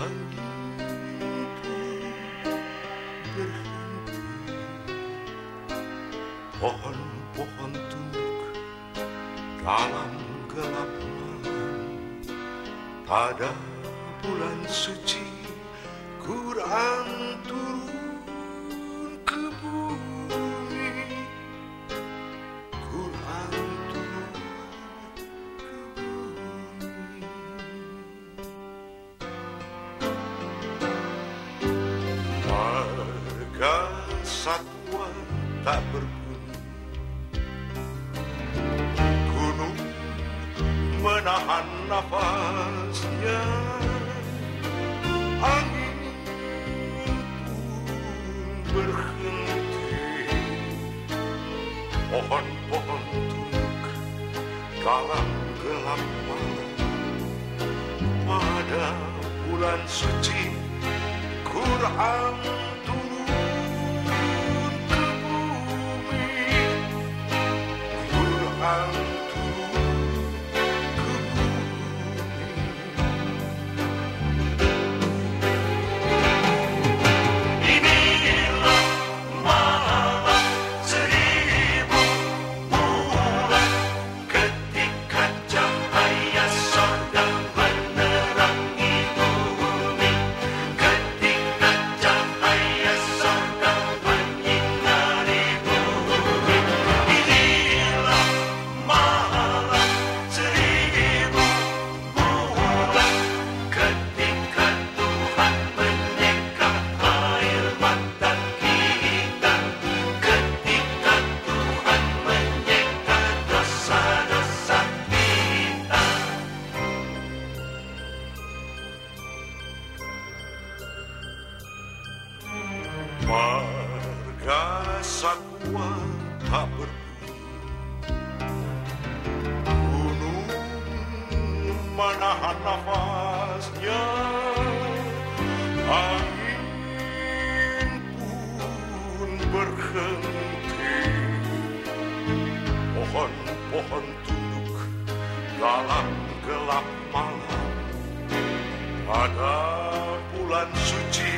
begitu berhenti pohon-pohon tunduk dalam gelap malam pada bulan suci Quran turun. Satwa tak berbunyi. Gunung menahan nafasnya. Angin pun berhenti. Pohon-pohon tunduk dalam gelap malam. Pada bulan suci Quran Quran kuat tak berguna Gunung menahan nafasnya. Angin pun berhenti. Pohon-pohon tunduk dalam gelap malam. Pada bulan suci